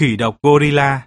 Khỉ độc gorilla.